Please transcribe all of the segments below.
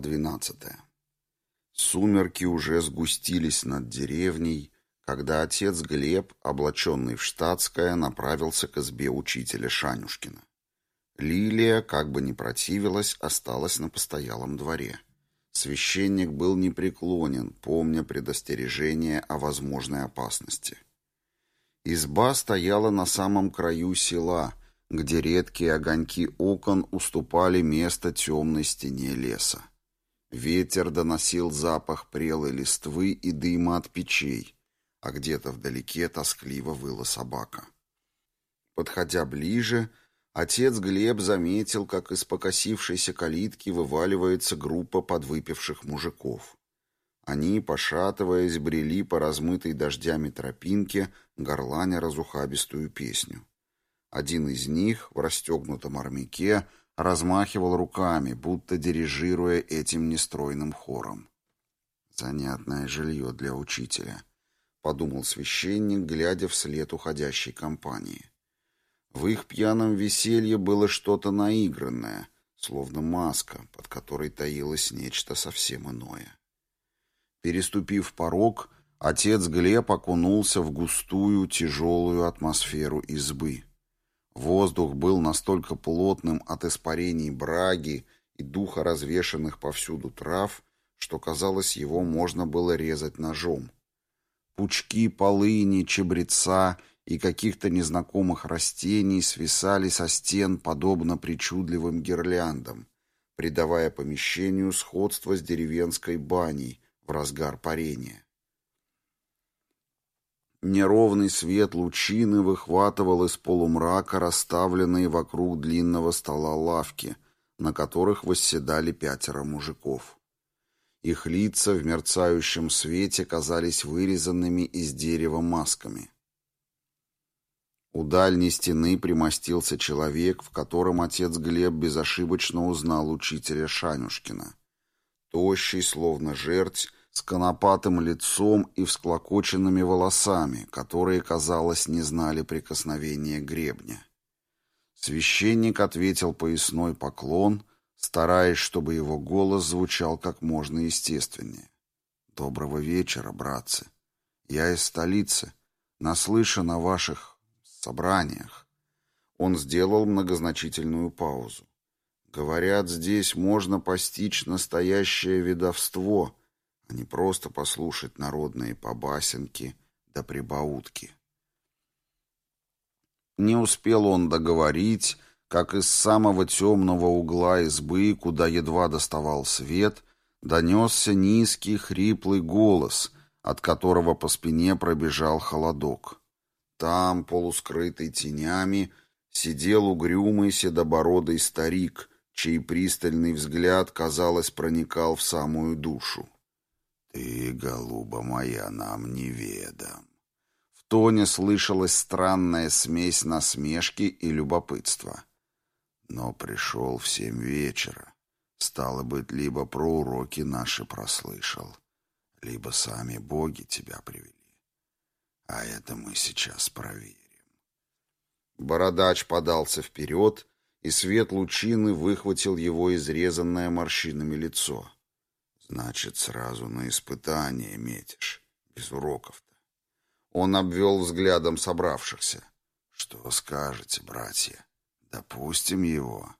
двенадцатая. Сумерки уже сгустились над деревней, когда отец Глеб, облаченный в штатское, направился к избе учителя Шанюшкина. Лилия, как бы ни противилась, осталась на постоялом дворе. Священник был непреклонен, помня предостережение о возможной опасности. Изба стояла на самом краю села, где редкие огоньки окон уступали место темной стене леса. Ветер доносил запах прелой листвы и дыма от печей, а где-то вдалеке тоскливо выла собака. Подходя ближе, отец Глеб заметил, как из покосившейся калитки вываливается группа подвыпивших мужиков. Они, пошатываясь, брели по размытой дождями тропинке, горланя разухабистую песню. Один из них в расстегнутом армяке размахивал руками, будто дирижируя этим нестройным хором. «Занятное жилье для учителя», — подумал священник, глядя вслед уходящей компании. В их пьяном веселье было что-то наигранное, словно маска, под которой таилось нечто совсем иное. Переступив порог, отец Глеб окунулся в густую, тяжелую атмосферу избы — Воздух был настолько плотным от испарений браги и духа развешанных повсюду трав, что, казалось, его можно было резать ножом. Пучки полыни, чебреца и каких-то незнакомых растений свисали со стен, подобно причудливым гирляндам, придавая помещению сходство с деревенской баней в разгар парения. Неровный свет лучины выхватывал из полумрака расставленные вокруг длинного стола лавки, на которых восседали пятеро мужиков. Их лица в мерцающем свете казались вырезанными из дерева масками. У дальней стены примостился человек, в котором отец Глеб безошибочно узнал учителя Шанюшкина. Тощий, словно жерть, с конопатым лицом и всклокоченными волосами, которые, казалось, не знали прикосновения гребня. Священник ответил поясной поклон, стараясь, чтобы его голос звучал как можно естественнее. «Доброго вечера, братцы. Я из столицы, наслышан о ваших собраниях». Он сделал многозначительную паузу. «Говорят, здесь можно постичь настоящее ведовство» а А не просто послушать народные побасенки да прибаутки. Не успел он договорить, как из самого темного угла избы, куда едва доставал свет, донесся низкий хриплый голос, от которого по спине пробежал холодок. Там, полускрытый тенями, сидел угрюмый седобородый старик, чей пристальный взгляд, казалось, проникал в самую душу. «Ты, голуба моя, нам неведом». В тоне слышалась странная смесь насмешки и любопытства. Но пришел в семь вечера. Стало быть, либо про уроки наши прослышал, либо сами боги тебя привели. А это мы сейчас проверим. Бородач подался вперед, и свет лучины выхватил его изрезанное морщинами лицо — Значит, сразу на испытание метишь, без уроков-то. Он обвел взглядом собравшихся. Что скажете, братья? Допустим его.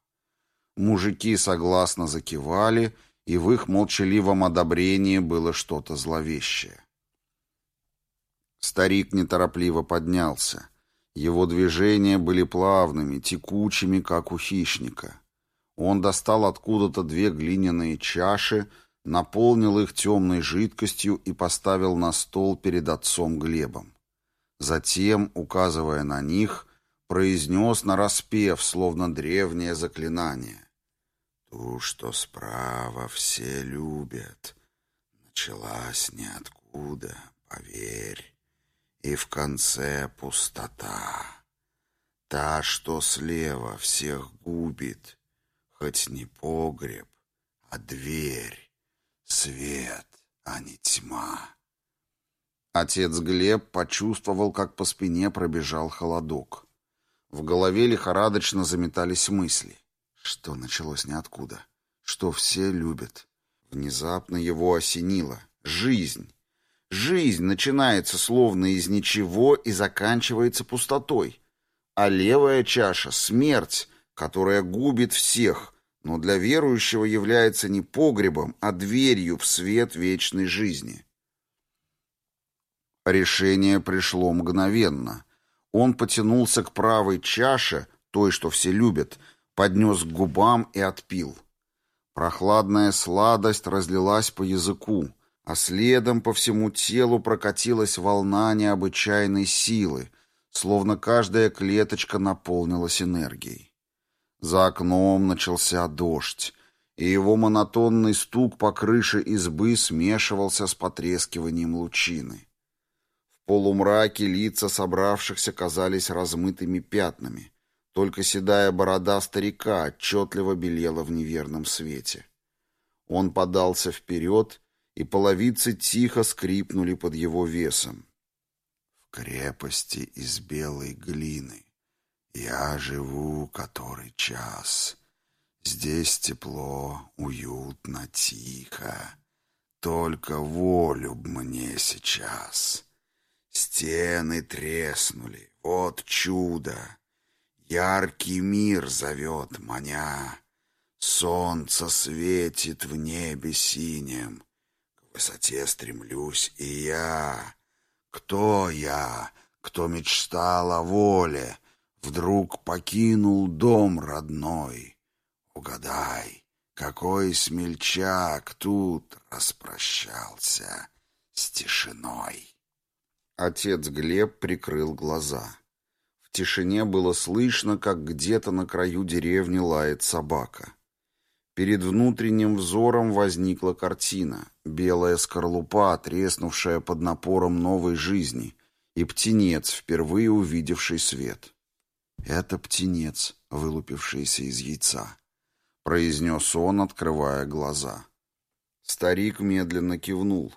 Мужики согласно закивали, и в их молчаливом одобрении было что-то зловещее. Старик неторопливо поднялся. Его движения были плавными, текучими, как у хищника. Он достал откуда-то две глиняные чаши, наполнил их темной жидкостью и поставил на стол перед отцом Глебом. Затем, указывая на них, произнес нараспев, словно древнее заклинание. «Ту, что справа, все любят. Началась ниоткуда, поверь, и в конце пустота. Та, что слева, всех губит, хоть не погреб, а дверь». Свет, а не тьма. Отец Глеб почувствовал, как по спине пробежал холодок. В голове лихорадочно заметались мысли. Что началось ниоткуда? Что все любят? Внезапно его осенило. Жизнь. Жизнь начинается словно из ничего и заканчивается пустотой. А левая чаша — смерть, которая губит всех, но для верующего является не погребом, а дверью в свет вечной жизни. Решение пришло мгновенно. Он потянулся к правой чаше, той, что все любят, поднес к губам и отпил. Прохладная сладость разлилась по языку, а следом по всему телу прокатилась волна необычайной силы, словно каждая клеточка наполнилась энергией. За окном начался дождь, и его монотонный стук по крыше избы смешивался с потрескиванием лучины. В полумраке лица собравшихся казались размытыми пятнами, только седая борода старика отчетливо белела в неверном свете. Он подался вперед, и половицы тихо скрипнули под его весом. «В крепости из белой глины», я живу который час. Здесь тепло, уютно, тихо. Только волю б мне сейчас. Стены треснули, вот чудо. Яркий мир зовет маня. Солнце светит в небе синем. К высоте стремлюсь и я. Кто я, кто мечтал о воле, — вдруг покинул дом родной. Угадай, какой смельчак тут распрощался с тишиной. Отец Глеб прикрыл глаза. В тишине было слышно, как где-то на краю деревни лает собака. Перед внутренним взором возникла картина. Белая скорлупа, треснувшая под напором новой жизни, и птенец, впервые увидевший свет. «Это птенец, вылупившийся из яйца», — произнес он, открывая глаза. Старик медленно кивнул.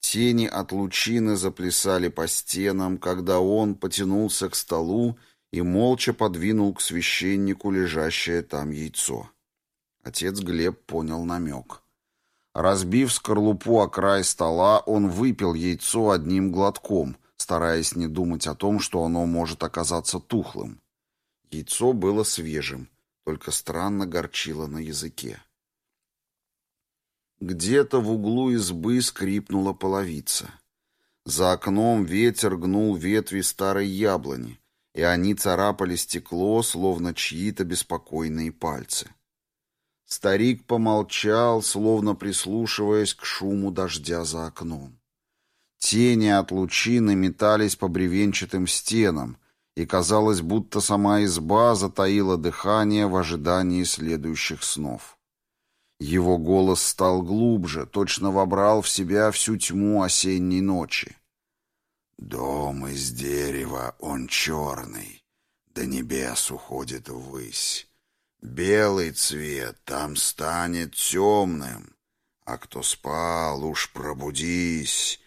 Тени от лучины заплясали по стенам, когда он потянулся к столу и молча подвинул к священнику лежащее там яйцо. Отец Глеб понял намек. Разбив скорлупу о край стола, он выпил яйцо одним глотком, стараясь не думать о том, что оно может оказаться тухлым. Яйцо было свежим, только странно горчило на языке. Где-то в углу избы скрипнула половица. За окном ветер гнул ветви старой яблони, и они царапали стекло, словно чьи-то беспокойные пальцы. Старик помолчал, словно прислушиваясь к шуму дождя за окном. Тени от лучины метались по бревенчатым стенам, и казалось, будто сама изба затаила дыхание в ожидании следующих снов. Его голос стал глубже, точно вобрал в себя всю тьму осенней ночи. «Дом из дерева, он черный, до небес уходит ввысь. Белый цвет там станет темным, а кто спал, уж пробудись».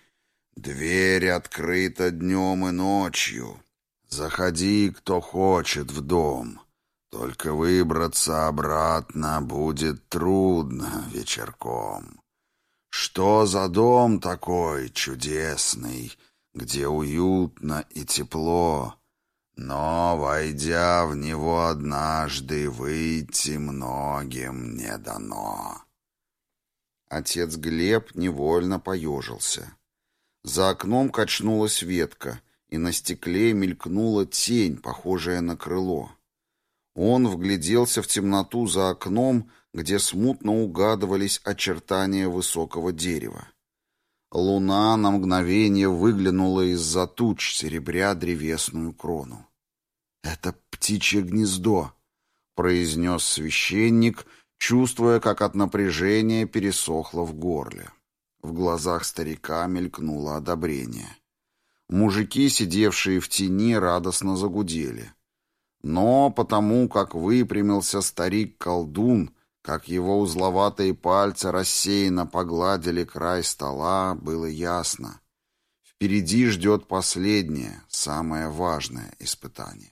Дверь открыта днем и ночью. Заходи, кто хочет, в дом. Только выбраться обратно будет трудно вечерком. Что за дом такой чудесный, где уютно и тепло, но, войдя в него однажды, выйти многим не дано. Отец Глеб невольно поежился. За окном качнулась ветка, и на стекле мелькнула тень, похожая на крыло. Он вгляделся в темноту за окном, где смутно угадывались очертания высокого дерева. Луна на мгновение выглянула из-за туч, серебря древесную крону. «Это птичье гнездо», — произнес священник, чувствуя, как от напряжения пересохло в горле в глазах старика мелькнуло одобрение. Мужики, сидевшие в тени, радостно загудели. Но потому, как выпрямился старик-колдун, как его узловатые пальцы рассеянно погладили край стола, было ясно. Впереди ждет последнее, самое важное испытание.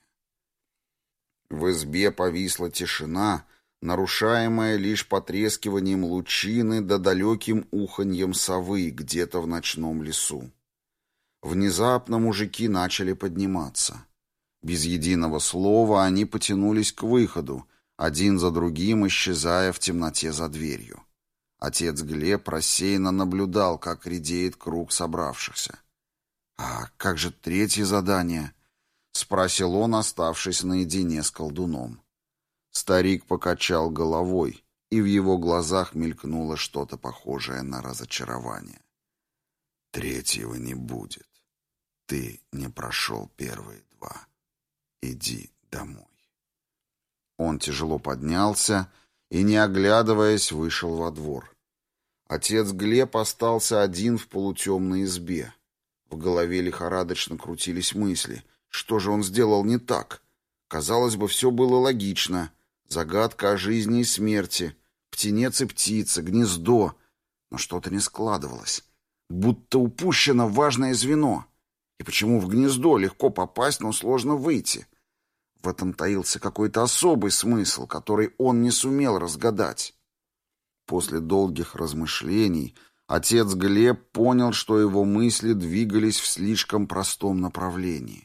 В избе повисла тишина — нарушаемое лишь потрескиванием лучины да далеким уханьем совы где-то в ночном лесу. Внезапно мужики начали подниматься. Без единого слова они потянулись к выходу, один за другим исчезая в темноте за дверью. Отец Глеб рассеянно наблюдал, как редеет круг собравшихся. «А как же третье задание?» — спросил он, оставшись наедине с колдуном. Старик покачал головой, и в его глазах мелькнуло что-то похожее на разочарование. «Третьего не будет. Ты не прошел первые два. Иди домой». Он тяжело поднялся и, не оглядываясь, вышел во двор. Отец Глеб остался один в полутемной избе. В голове лихорадочно крутились мысли. Что же он сделал не так? Казалось бы, все было логично — Загадка о жизни и смерти, птенец и птица, гнездо. Но что-то не складывалось. Будто упущено важное звено. И почему в гнездо легко попасть, но сложно выйти? В этом таился какой-то особый смысл, который он не сумел разгадать. После долгих размышлений отец Глеб понял, что его мысли двигались в слишком простом направлении.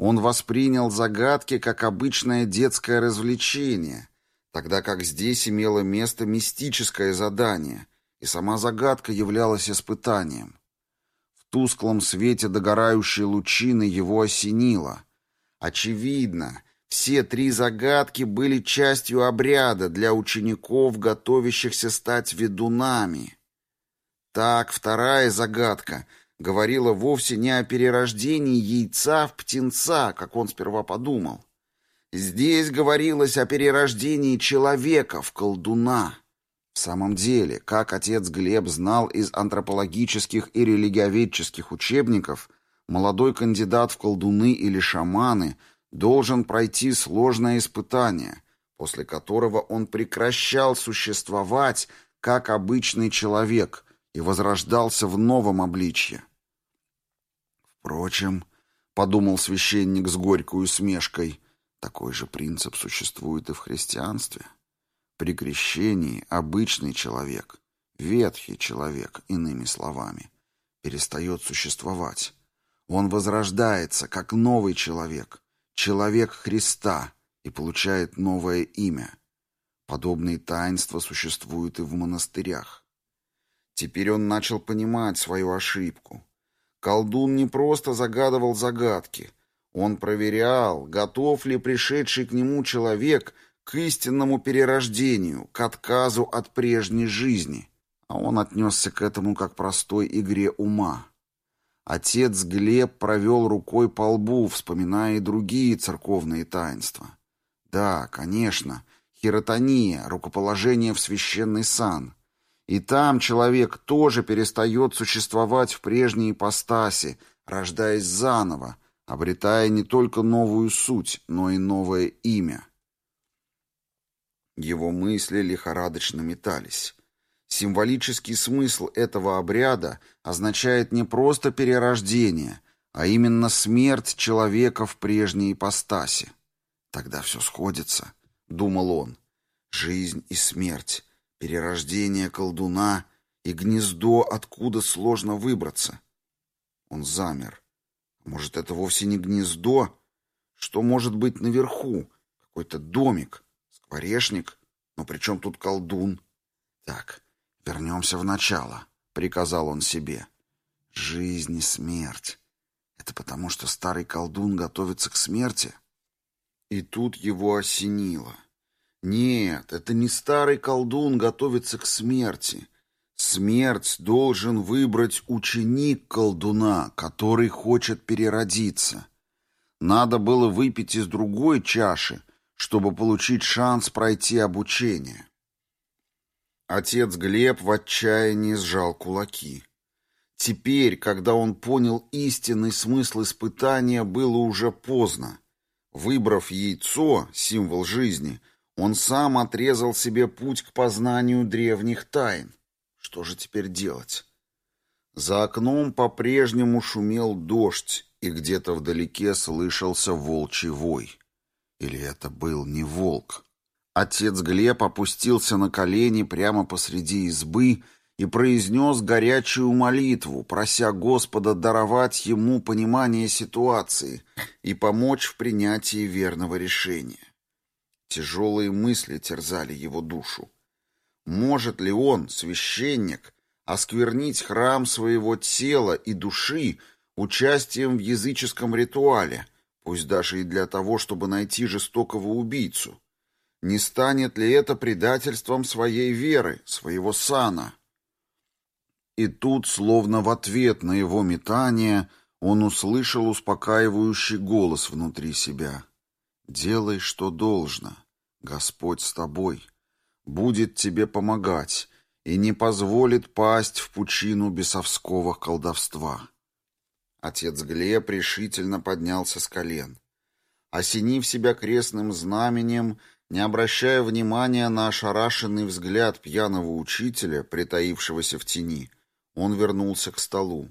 Он воспринял загадки как обычное детское развлечение, тогда как здесь имело место мистическое задание, и сама загадка являлась испытанием. В тусклом свете догорающей лучины его осенило. Очевидно, все три загадки были частью обряда для учеников, готовящихся стать ведунами. Так, вторая загадка — Говорила вовсе не о перерождении яйца в птенца, как он сперва подумал. Здесь говорилось о перерождении человека в колдуна. В самом деле, как отец Глеб знал из антропологических и религиоведческих учебников, молодой кандидат в колдуны или шаманы должен пройти сложное испытание, после которого он прекращал существовать как обычный человек и возрождался в новом обличье. Впрочем, — подумал священник с горькой усмешкой, — такой же принцип существует и в христианстве. При крещении обычный человек, ветхий человек, иными словами, перестает существовать. Он возрождается, как новый человек, человек Христа, и получает новое имя. Подобные таинства существуют и в монастырях. Теперь он начал понимать свою ошибку — Колдун не просто загадывал загадки. Он проверял, готов ли пришедший к нему человек к истинному перерождению, к отказу от прежней жизни. А он отнесся к этому как простой игре ума. Отец Глеб провел рукой по лбу, вспоминая и другие церковные таинства. Да, конечно, хиротония, рукоположение в священный сан — и там человек тоже перестает существовать в прежней ипостаси, рождаясь заново, обретая не только новую суть, но и новое имя. Его мысли лихорадочно метались. Символический смысл этого обряда означает не просто перерождение, а именно смерть человека в прежней ипостаси. «Тогда все сходится», — думал он. «Жизнь и смерть перерождение колдуна и гнездо, откуда сложно выбраться. Он замер. Может, это вовсе не гнездо? Что может быть наверху? Какой-то домик, скворечник? Но при чем тут колдун? Так, вернемся в начало, — приказал он себе. Жизнь и смерть. Это потому, что старый колдун готовится к смерти? И тут его осенило. — «Нет, это не старый колдун готовится к смерти. Смерть должен выбрать ученик колдуна, который хочет переродиться. Надо было выпить из другой чаши, чтобы получить шанс пройти обучение. Отец Глеб в отчаянии сжал кулаки. Теперь, когда он понял истинный смысл испытания, было уже поздно. Выбрав яйцо, символ жизни, он сам отрезал себе путь к познанию древних тайн. Что же теперь делать? За окном по-прежнему шумел дождь, и где-то вдалеке слышался волчий вой. Или это был не волк? Отец Глеб опустился на колени прямо посреди избы и произнес горячую молитву, прося Господа даровать ему понимание ситуации и помочь в принятии верного решения. Тяжелые мысли терзали его душу. Может ли он, священник, осквернить храм своего тела и души участием в языческом ритуале, пусть даже и для того, чтобы найти жестокого убийцу? Не станет ли это предательством своей веры, своего сана? И тут, словно в ответ на его метание, он услышал успокаивающий голос внутри себя — Делай, что должно. Господь с тобой. Будет тебе помогать и не позволит пасть в пучину бесовского колдовства. Отец Глеб решительно поднялся с колен. Осенив себя крестным знаменем, не обращая внимания на ошарашенный взгляд пьяного учителя, притаившегося в тени, он вернулся к столу.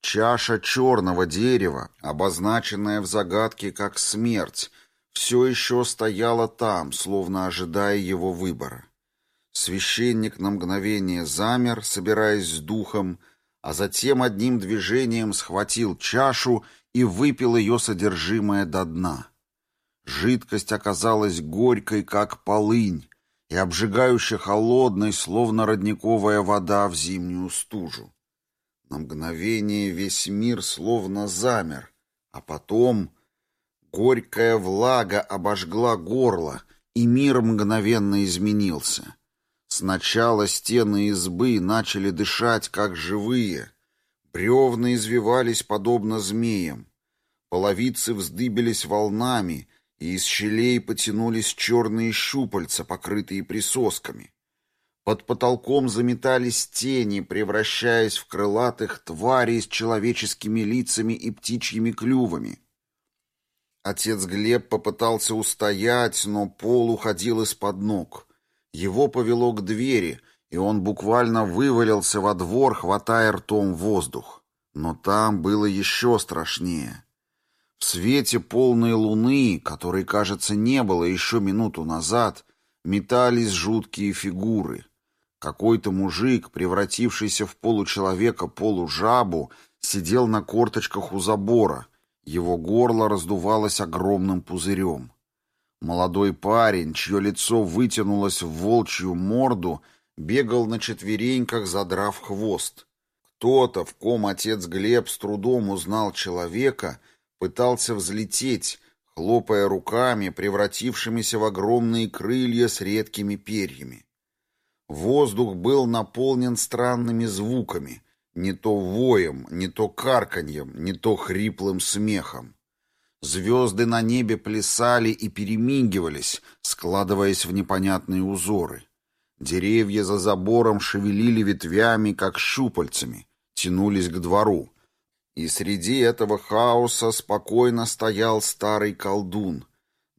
Чаша черного дерева, обозначенная в загадке как смерть, все еще стояла там, словно ожидая его выбора. Священник на мгновение замер, собираясь с духом, а затем одним движением схватил чашу и выпил ее содержимое до дна. Жидкость оказалась горькой, как полынь, и обжигающе холодной, словно родниковая вода в зимнюю стужу. На мгновение весь мир словно замер, а потом Горькая влага обожгла горло, и мир мгновенно изменился. Сначала стены избы начали дышать, как живые. Бревна извивались, подобно змеям. Половицы вздыбились волнами, и из щелей потянулись черные щупальца, покрытые присосками. Под потолком заметались тени, превращаясь в крылатых тварей с человеческими лицами и птичьими клювами, Отец Глеб попытался устоять, но пол уходил из-под ног. Его повело к двери, и он буквально вывалился во двор, хватая ртом воздух. Но там было еще страшнее. В свете полной луны, которой, кажется, не было еще минуту назад, метались жуткие фигуры. Какой-то мужик, превратившийся в получеловека-полужабу, сидел на корточках у забора — его горло раздувалось огромным пузырем. Молодой парень, чье лицо вытянулось в волчью морду, бегал на четвереньках, задрав хвост. Кто-то, в ком отец Глеб с трудом узнал человека, пытался взлететь, хлопая руками, превратившимися в огромные крылья с редкими перьями. Воздух был наполнен странными звуками — не то воем, не то карканьем, не то хриплым смехом. Звезды на небе плясали и перемигивались, складываясь в непонятные узоры. Деревья за забором шевелили ветвями, как щупальцами, тянулись к двору. И среди этого хаоса спокойно стоял старый колдун.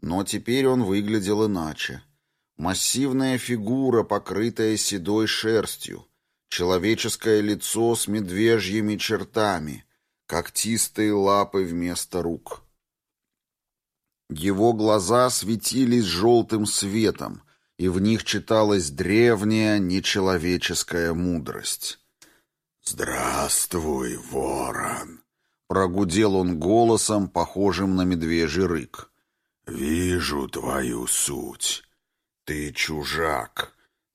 Но теперь он выглядел иначе. Массивная фигура, покрытая седой шерстью — Человеческое лицо с медвежьими чертами, когтистые лапы вместо рук. Его глаза светились желтым светом, и в них читалась древняя нечеловеческая мудрость. «Здравствуй, ворон!» — прогудел он голосом, похожим на медвежий рык. «Вижу твою суть. Ты чужак»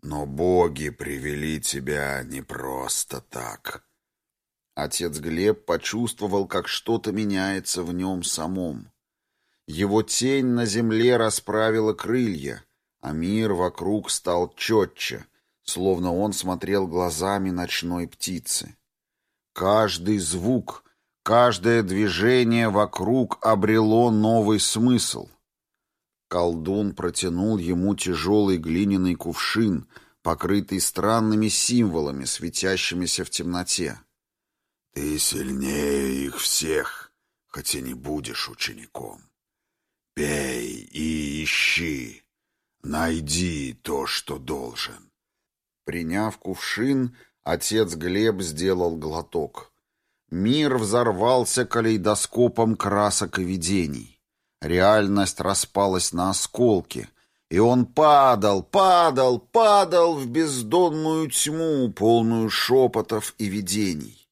но боги привели тебя не просто так». Отец Глеб почувствовал, как что-то меняется в нем самом. Его тень на земле расправила крылья, а мир вокруг стал четче, словно он смотрел глазами ночной птицы. Каждый звук, каждое движение вокруг обрело новый смысл — Колдун протянул ему тяжелый глиняный кувшин, покрытый странными символами, светящимися в темноте. «Ты сильнее их всех, хотя не будешь учеником. Пей и ищи, найди то, что должен». Приняв кувшин, отец Глеб сделал глоток. Мир взорвался калейдоскопом красок и видений. Реальность распалась на осколки, и он падал, падал, падал в бездонную тьму, полную шепотов и видений.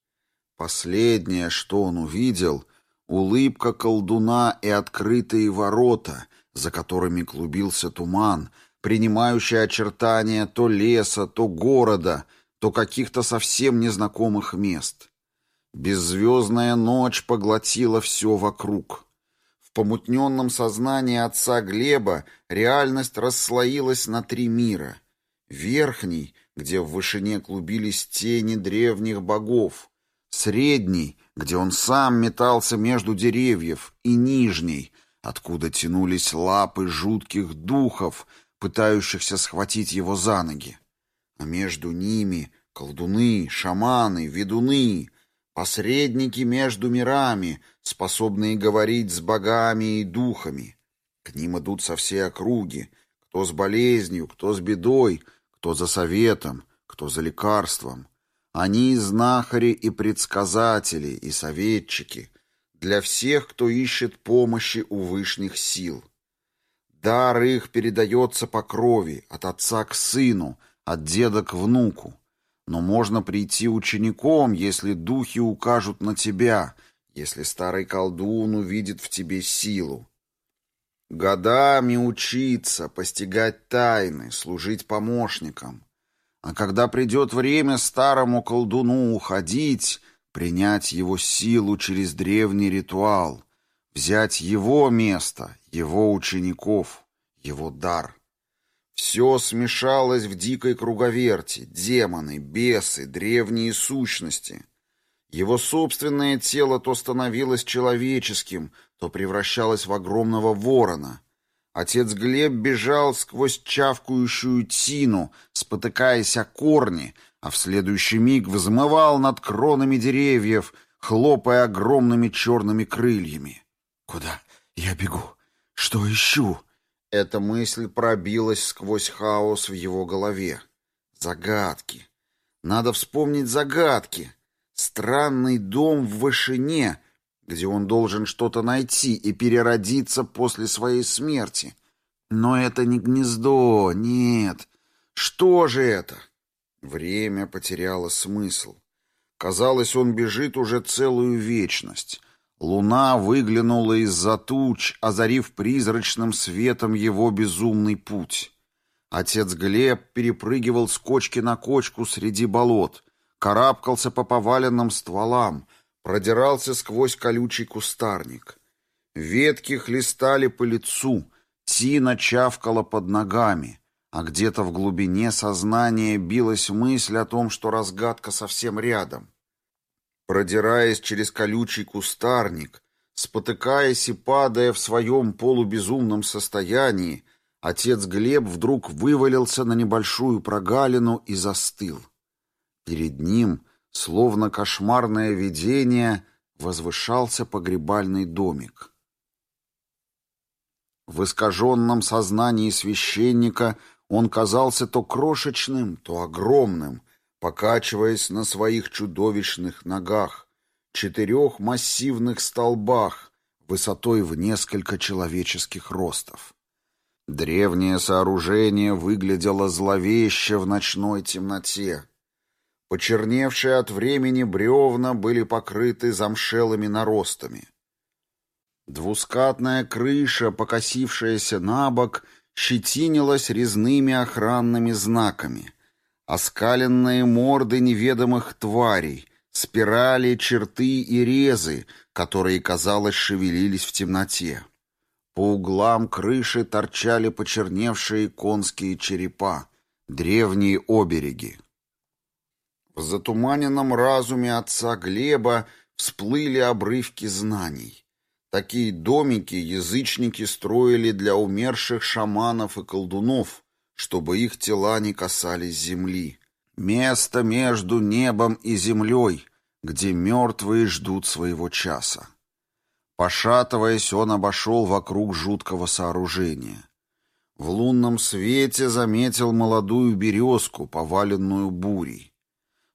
Последнее, что он увидел, улыбка колдуна и открытые ворота, за которыми клубился туман, принимающий очертания то леса, то города, то каких-то совсем незнакомых мест. Беззвездная ночь поглотила все вокруг — В помутненном сознании отца Глеба реальность расслоилась на три мира. Верхний, где в вышине клубились тени древних богов, средний, где он сам метался между деревьев, и нижний, откуда тянулись лапы жутких духов, пытающихся схватить его за ноги. А между ними колдуны, шаманы, ведуны, посредники между мирами, способные говорить с богами и духами. К ним идут со всей округи, кто с болезнью, кто с бедой, кто за советом, кто за лекарством. Они и знахари и предсказатели, и советчики, для всех, кто ищет помощи у вышних сил. Дар их передается по крови, от отца к сыну, от деда к внуку. Но можно прийти учеником, если духи укажут на тебя, если старый колдун увидит в тебе силу. Годами учиться, постигать тайны, служить помощникам. А когда придет время старому колдуну уходить, принять его силу через древний ритуал, взять его место, его учеников, его дар. Все смешалось в дикой круговерти, демоны, бесы, древние сущности. Его собственное тело то становилось человеческим, то превращалось в огромного ворона. Отец Глеб бежал сквозь чавкающую тину, спотыкаясь о корни, а в следующий миг взмывал над кронами деревьев, хлопая огромными черными крыльями. «Куда я бегу? Что ищу?» Эта мысль пробилась сквозь хаос в его голове. Загадки. Надо вспомнить загадки. Странный дом в вышине, где он должен что-то найти и переродиться после своей смерти. Но это не гнездо, нет. Что же это? Время потеряло смысл. Казалось, он бежит уже целую вечность. Луна выглянула из-за туч, озарив призрачным светом его безумный путь. Отец Глеб перепрыгивал с кочки на кочку среди болот, карабкался по поваленным стволам, продирался сквозь колючий кустарник. Ветки хлестали по лицу, тина чавкала под ногами, а где-то в глубине сознания билась мысль о том, что разгадка совсем рядом — Продираясь через колючий кустарник, спотыкаясь и падая в своем полубезумном состоянии, отец Глеб вдруг вывалился на небольшую прогалину и застыл. Перед ним, словно кошмарное видение, возвышался погребальный домик. В искаженном сознании священника он казался то крошечным, то огромным, покачиваясь на своих чудовищных ногах, четырех массивных столбах, высотой в несколько человеческих ростов. Древнее сооружение выглядело зловеще в ночной темноте. Почерневшие от времени бревна были покрыты замшелыми наростами. Двускатная крыша, покосившаяся на бок, щетинилась резными охранными знаками — оскаленные морды неведомых тварей, спирали, черты и резы, которые, казалось, шевелились в темноте. По углам крыши торчали почерневшие конские черепа, древние обереги. В затуманенном разуме отца Глеба всплыли обрывки знаний. Такие домики язычники строили для умерших шаманов и колдунов, чтобы их тела не касались земли. Место между небом и землей, где мертвые ждут своего часа. Пошатываясь, он обошел вокруг жуткого сооружения. В лунном свете заметил молодую березку, поваленную бурей.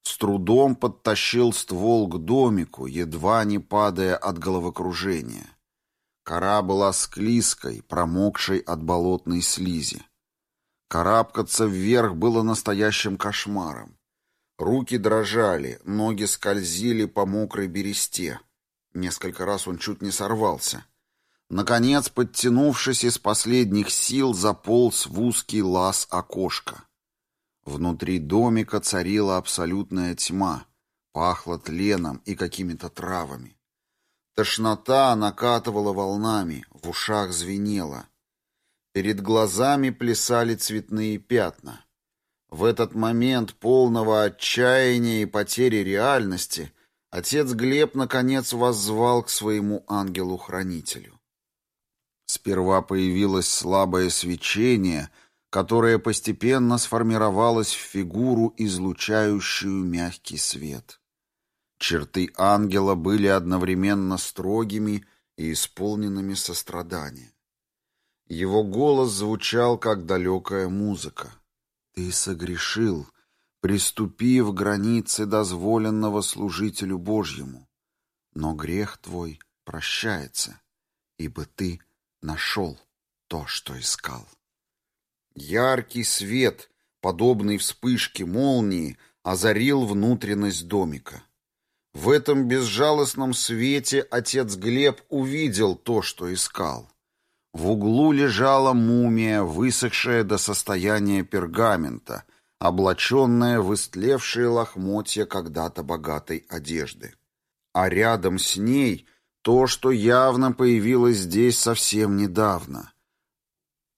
С трудом подтащил ствол к домику, едва не падая от головокружения. Кора была склизкой, промокшей от болотной слизи. Карабкаться вверх было настоящим кошмаром. Руки дрожали, ноги скользили по мокрой бересте. Несколько раз он чуть не сорвался. Наконец, подтянувшись из последних сил, заполз в узкий лаз окошка. Внутри домика царила абсолютная тьма, пахло тленом и какими-то травами. Тошнота накатывала волнами, в ушах звенела. Перед глазами плясали цветные пятна. В этот момент полного отчаяния и потери реальности отец Глеб наконец воззвал к своему ангелу-хранителю. Сперва появилось слабое свечение, которое постепенно сформировалось в фигуру, излучающую мягкий свет. Черты ангела были одновременно строгими и исполненными сострадания. Его голос звучал, как далекая музыка. «Ты согрешил, приступив границы дозволенного служителю Божьему. Но грех твой прощается, ибо ты нашел то, что искал». Яркий свет, подобный вспышке молнии, озарил внутренность домика. В этом безжалостном свете отец Глеб увидел то, что искал. В углу лежала мумия, высохшая до состояния пергамента, облаченная в истлевшие лохмотья когда-то богатой одежды. А рядом с ней то, что явно появилось здесь совсем недавно.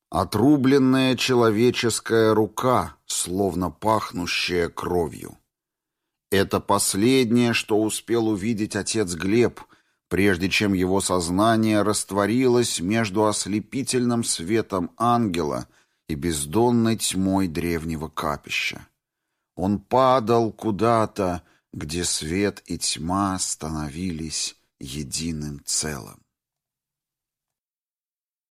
Отрубленная человеческая рука, словно пахнущая кровью. Это последнее, что успел увидеть отец Глеб — прежде чем его сознание растворилось между ослепительным светом ангела и бездонной тьмой древнего капища. Он падал куда-то, где свет и тьма становились единым целым.